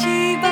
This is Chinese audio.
几百。